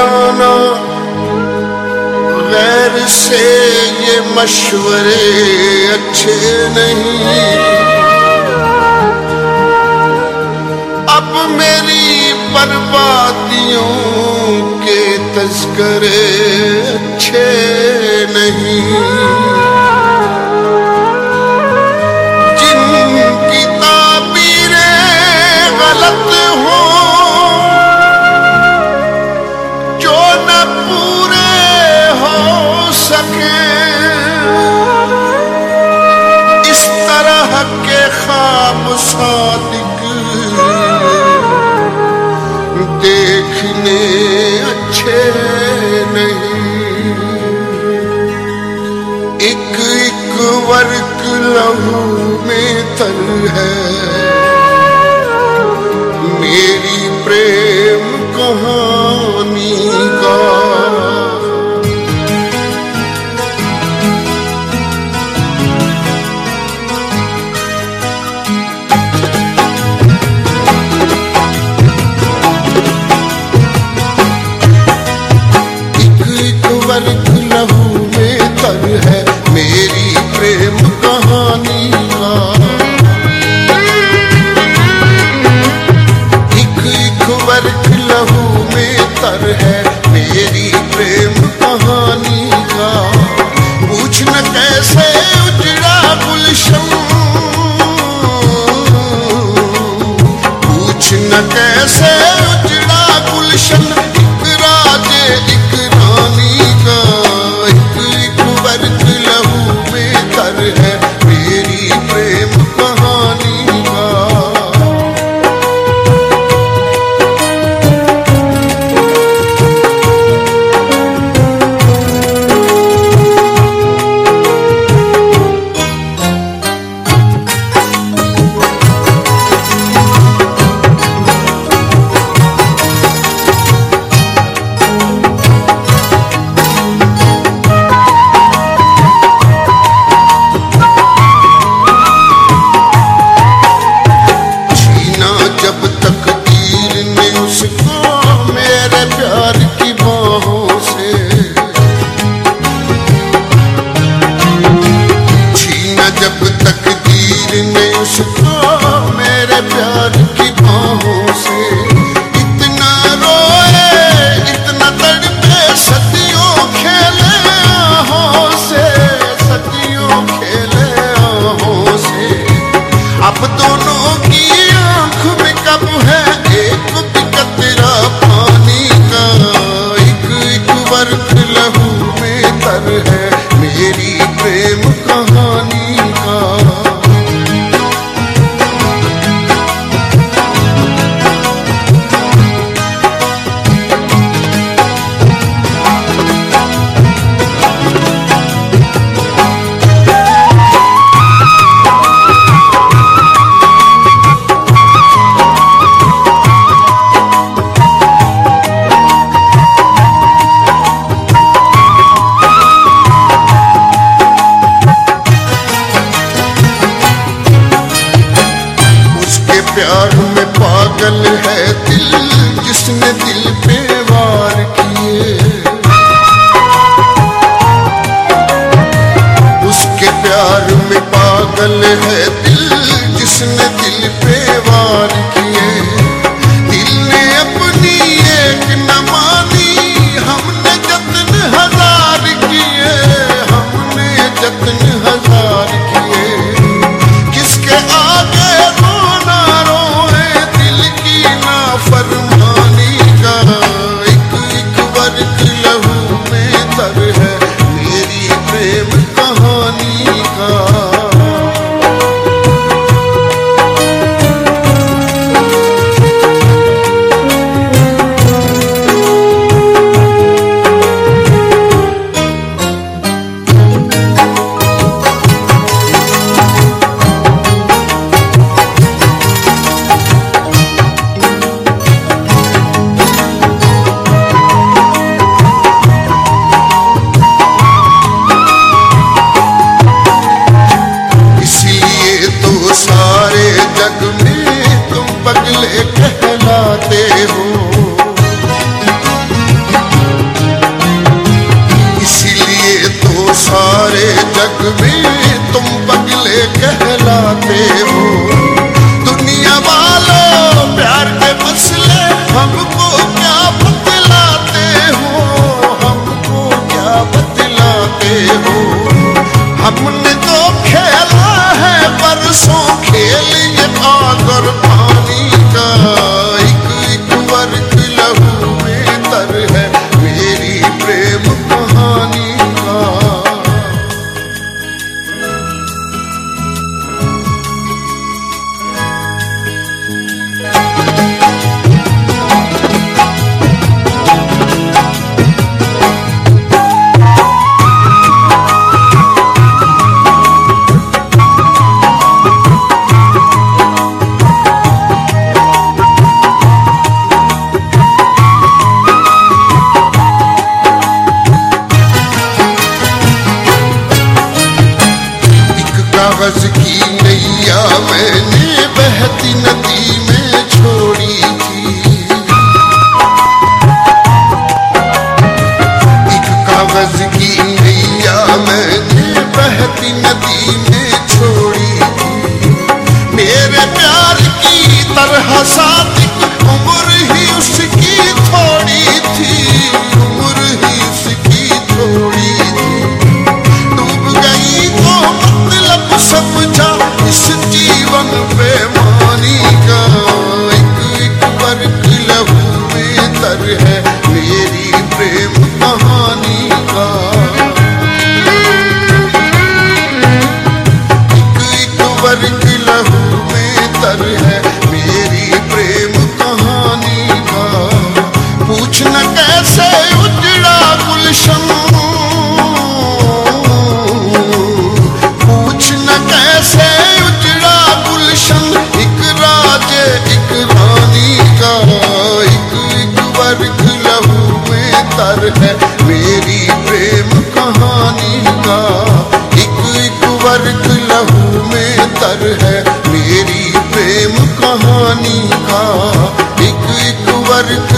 जाना। गैर से ये मशवरे अच्छे नहीं। अब मेरी बर्बादियों के तस्करे अच्छे नहीं। ख्वाब सादिक। देखने अच्छे नहीं। एक एक वर्क लहू में तल है। मेरी प्रेम कहाँ Desceu é o diabo e chamou प्यार में पागल है दिल, जिसने दिल पे वार किए। उसके प्यार में पागल है दिल every hand. असर है। मेरी प्रेम कहानी का एक एक वर्ग लहू में तर है। मेरी प्रेम कहानी का एक एक वर्ग